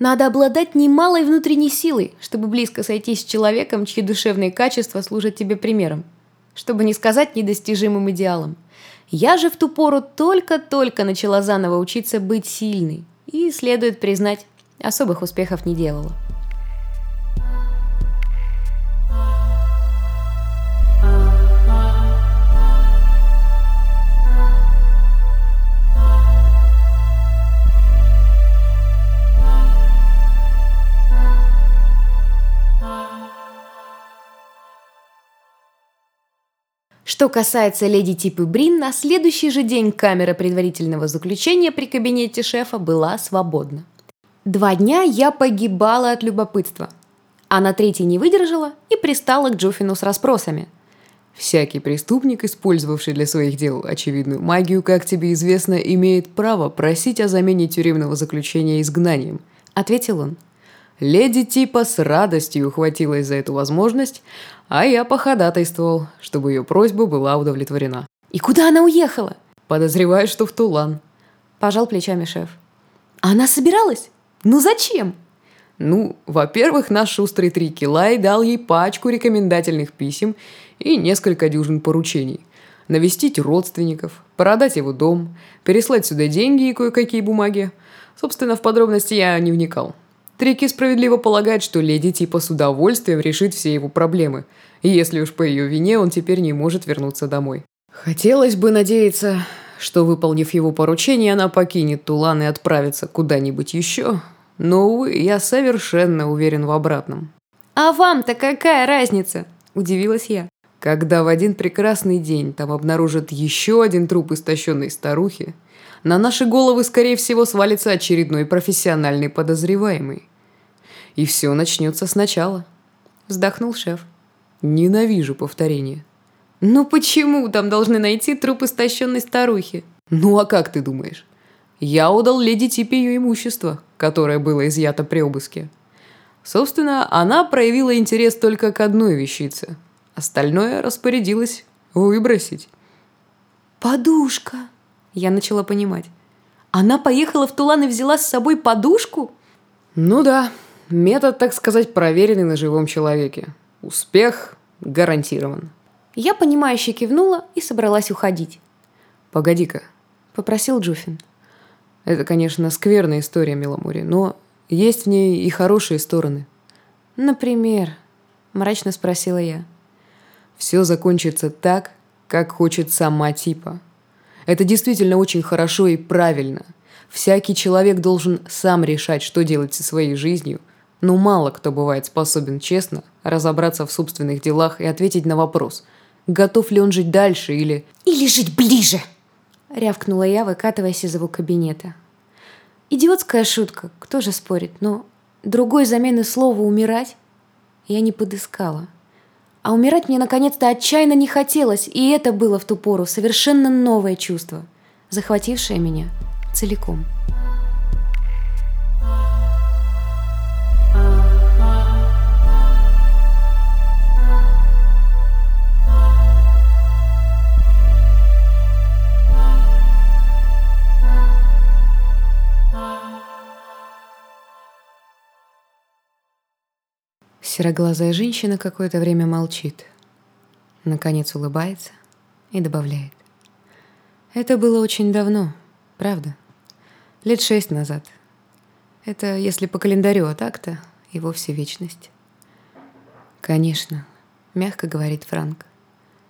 Надо обладать немалой внутренней силой, чтобы близко сойтись с человеком, чьи душевные качества служат тебе примером. Чтобы не сказать недостижимым идеалом. Я же в ту пору только-только начала заново учиться быть сильной. И, следует признать, особых успехов не делала. Что касается леди Типы Брин, на следующий же день камера предварительного заключения при кабинете шефа была свободна. Два дня я погибала от любопытства, а на третий не выдержала и пристала к Джуфину с расспросами. «Всякий преступник, использовавший для своих дел очевидную магию, как тебе известно, имеет право просить о замене тюремного заключения изгнанием», — ответил он. Леди типа с радостью ухватилась за эту возможность, а я походатайствовал, чтобы ее просьба была удовлетворена. «И куда она уехала?» «Подозреваю, что в Тулан», – пожал плечами шеф. «А она собиралась? Ну зачем?» Ну, во-первых, наш шустрый Трикилай дал ей пачку рекомендательных писем и несколько дюжин поручений. Навестить родственников, продать его дом, переслать сюда деньги и кое-какие бумаги. Собственно, в подробности я не вникал. Трики справедливо полагает, что леди типа с удовольствием решит все его проблемы, если уж по ее вине он теперь не может вернуться домой. Хотелось бы надеяться, что, выполнив его поручение, она покинет Тулан и отправится куда-нибудь еще, но, увы, я совершенно уверен в обратном. «А вам-то какая разница?» – удивилась я. Когда в один прекрасный день там обнаружат еще один труп истощенной старухи, на наши головы, скорее всего, свалится очередной профессиональный подозреваемый. И все начнется сначала. Вздохнул шеф. Ненавижу повторение. Ну почему там должны найти труп истощенной старухи? Ну а как ты думаешь? Я удал леди Типе ее имущество, которое было изъято при обыске. Собственно, она проявила интерес только к одной вещице. Остальное распорядилась выбросить. «Подушка!» Я начала понимать. «Она поехала в Тулан и взяла с собой подушку?» «Ну да, Метод, так сказать, проверенный на живом человеке. Успех гарантирован. Я, понимающе кивнула и собралась уходить. «Погоди-ка», — попросил Джуфин. «Это, конечно, скверная история, Миломури, но есть в ней и хорошие стороны». «Например?» — мрачно спросила я. «Все закончится так, как хочет сама типа. Это действительно очень хорошо и правильно. Всякий человек должен сам решать, что делать со своей жизнью, но мало кто бывает способен честно разобраться в собственных делах и ответить на вопрос, готов ли он жить дальше или... «Или жить ближе!» — рявкнула я, выкатываясь из его кабинета. Идиотская шутка, кто же спорит, но другой замены слова «умирать» я не подыскала. А умирать мне наконец-то отчаянно не хотелось, и это было в ту пору совершенно новое чувство, захватившее меня целиком. Сероглазая женщина какое-то время молчит. Наконец улыбается и добавляет. Это было очень давно, правда? Лет шесть назад. Это если по календарю, а так-то и вовсе вечность. Конечно, мягко говорит Франк.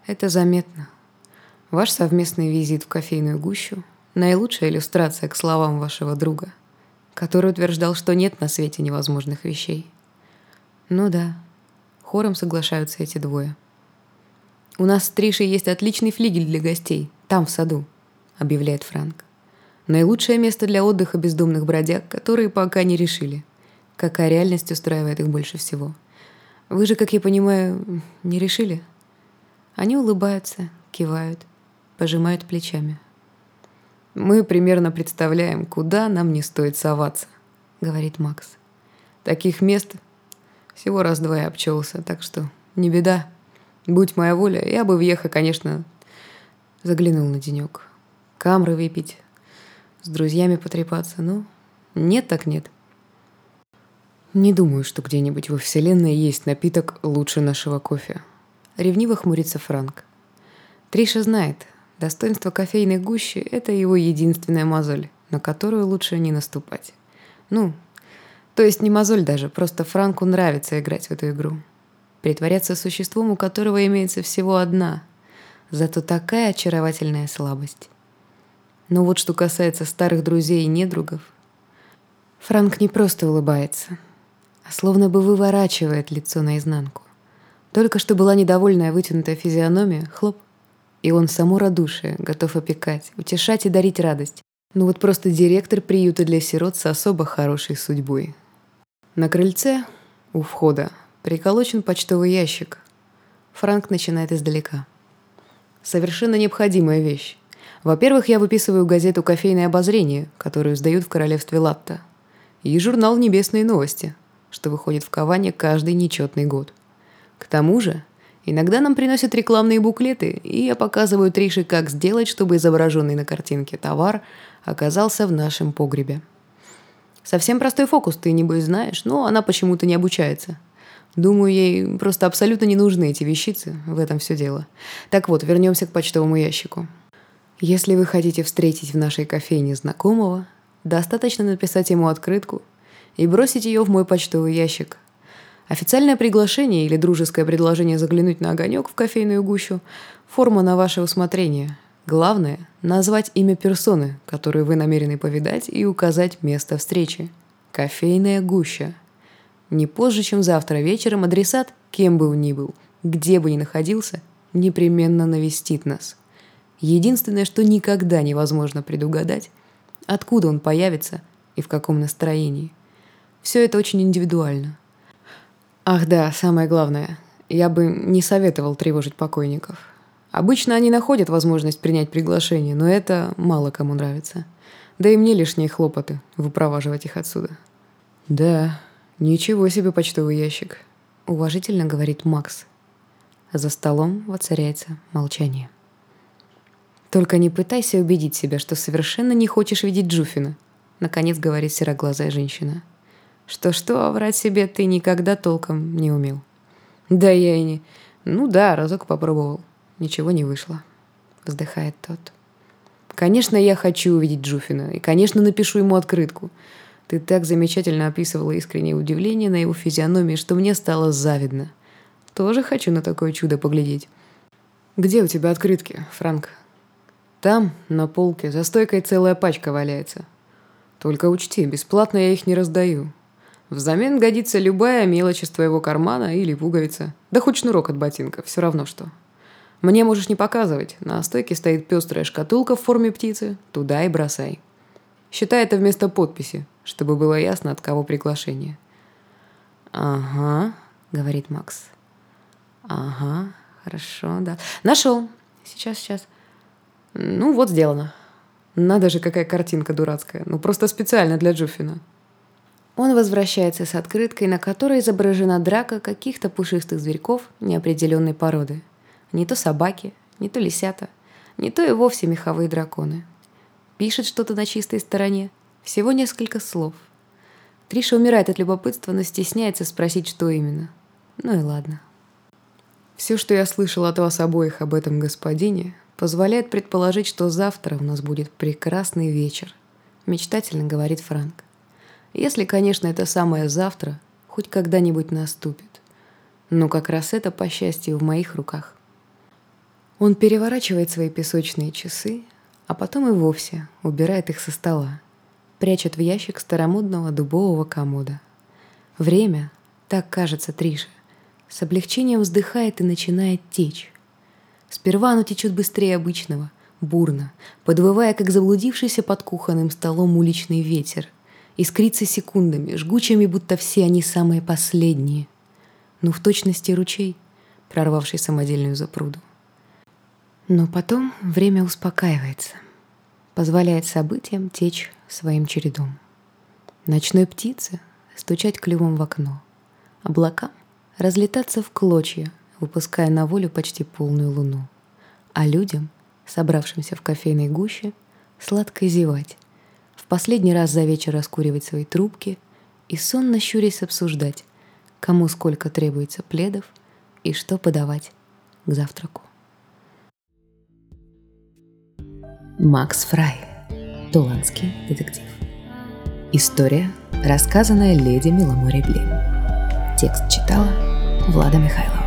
Это заметно. Ваш совместный визит в кофейную гущу – наилучшая иллюстрация к словам вашего друга, который утверждал, что нет на свете невозможных вещей – ну да, хором соглашаются эти двое. «У нас с Тришей есть отличный флигель для гостей, там, в саду», — объявляет Франк. «Наилучшее место для отдыха бездомных бродяг, которые пока не решили, какая реальность устраивает их больше всего. Вы же, как я понимаю, не решили?» Они улыбаются, кивают, пожимают плечами. «Мы примерно представляем, куда нам не стоит соваться», — говорит Макс. «Таких мест всего раз-два я обчелся, так что не беда. Будь моя воля, я бы в Еха, конечно, заглянул на денек. Камры выпить, с друзьями потрепаться, но нет так нет. Не думаю, что где-нибудь во Вселенной есть напиток лучше нашего кофе. Ревниво хмурится Франк. Триша знает, достоинство кофейной гущи – это его единственная мозоль, на которую лучше не наступать. Ну, то есть не мозоль даже, просто Франку нравится играть в эту игру. Притворяться существом, у которого имеется всего одна, зато такая очаровательная слабость. Но вот что касается старых друзей и недругов, Франк не просто улыбается, а словно бы выворачивает лицо наизнанку. Только что была недовольная вытянутая физиономия, хлоп, и он само радушие, готов опекать, утешать и дарить радость. Ну вот просто директор приюта для сирот с особо хорошей судьбой. На крыльце, у входа, приколочен почтовый ящик. Франк начинает издалека. Совершенно необходимая вещь. Во-первых, я выписываю газету «Кофейное обозрение», которую сдают в королевстве Латта, и журнал «Небесные новости», что выходит в Каване каждый нечетный год. К тому же, иногда нам приносят рекламные буклеты, и я показываю Трише, как сделать, чтобы изображенный на картинке товар оказался в нашем погребе. Совсем простой фокус, ты, небось, знаешь, но она почему-то не обучается. Думаю, ей просто абсолютно не нужны эти вещицы, в этом все дело. Так вот, вернемся к почтовому ящику. Если вы хотите встретить в нашей кофейне знакомого, достаточно написать ему открытку и бросить ее в мой почтовый ящик. Официальное приглашение или дружеское предложение заглянуть на огонек в кофейную гущу – форма на ваше усмотрение – Главное – назвать имя персоны, которую вы намерены повидать, и указать место встречи. Кофейная гуща. Не позже, чем завтра вечером адресат, кем бы он ни был, где бы ни находился, непременно навестит нас. Единственное, что никогда невозможно предугадать, откуда он появится и в каком настроении. Все это очень индивидуально. Ах да, самое главное, я бы не советовал тревожить покойников – Обычно они находят возможность принять приглашение, но это мало кому нравится. Да и мне лишние хлопоты выпроваживать их отсюда. Да, ничего себе почтовый ящик, уважительно говорит Макс. За столом воцаряется молчание. Только не пытайся убедить себя, что совершенно не хочешь видеть Джуфина, наконец говорит сероглазая женщина. Что-что, а врать себе ты никогда толком не умел. Да я и не... Ну да, разок попробовал. Ничего не вышло. Вздыхает тот. Конечно, я хочу увидеть Джуфина. И, конечно, напишу ему открытку. Ты так замечательно описывала искреннее удивление на его физиономии, что мне стало завидно. Тоже хочу на такое чудо поглядеть. Где у тебя открытки, Франк? Там, на полке, за стойкой целая пачка валяется. Только учти, бесплатно я их не раздаю. Взамен годится любая мелочь из твоего кармана или пуговица. Да хоть шнурок от ботинка, все равно что. Мне можешь не показывать. На стойке стоит пестрая шкатулка в форме птицы. Туда и бросай. Считай это вместо подписи, чтобы было ясно, от кого приглашение. «Ага», — говорит Макс. «Ага, хорошо, да. Нашел. Сейчас, сейчас. Ну, вот сделано. Надо же, какая картинка дурацкая. Ну, просто специально для Джуфина». Он возвращается с открыткой, на которой изображена драка каких-то пушистых зверьков неопределенной породы. Не то собаки, не то лисята, не то и вовсе меховые драконы. Пишет что-то на чистой стороне, всего несколько слов. Триша умирает от любопытства, но стесняется спросить, что именно. Ну и ладно. Все, что я слышал от вас обоих об этом господине, позволяет предположить, что завтра у нас будет прекрасный вечер, мечтательно говорит Франк. Если, конечно, это самое завтра хоть когда-нибудь наступит. Но как раз это, по счастью, в моих руках. Он переворачивает свои песочные часы, а потом и вовсе убирает их со стола, прячет в ящик старомодного дубового комода. Время, так кажется Трише, с облегчением вздыхает и начинает течь. Сперва оно течет быстрее обычного, бурно, подвывая, как заблудившийся под кухонным столом уличный ветер, искрится секундами, жгучими, будто все они самые последние. Ну, в точности ручей, прорвавший самодельную запруду. Но потом время успокаивается, позволяет событиям течь своим чередом. Ночной птице стучать клювом в окно, облакам разлетаться в клочья, выпуская на волю почти полную луну, а людям, собравшимся в кофейной гуще, сладко зевать, последний раз за вечер раскуривать свои трубки и сонно щурясь обсуждать, кому сколько требуется пледов и что подавать к завтраку. Макс Фрай. Туланский детектив. История, рассказанная леди Миломоре Блин. Текст читала Влада Михайлова.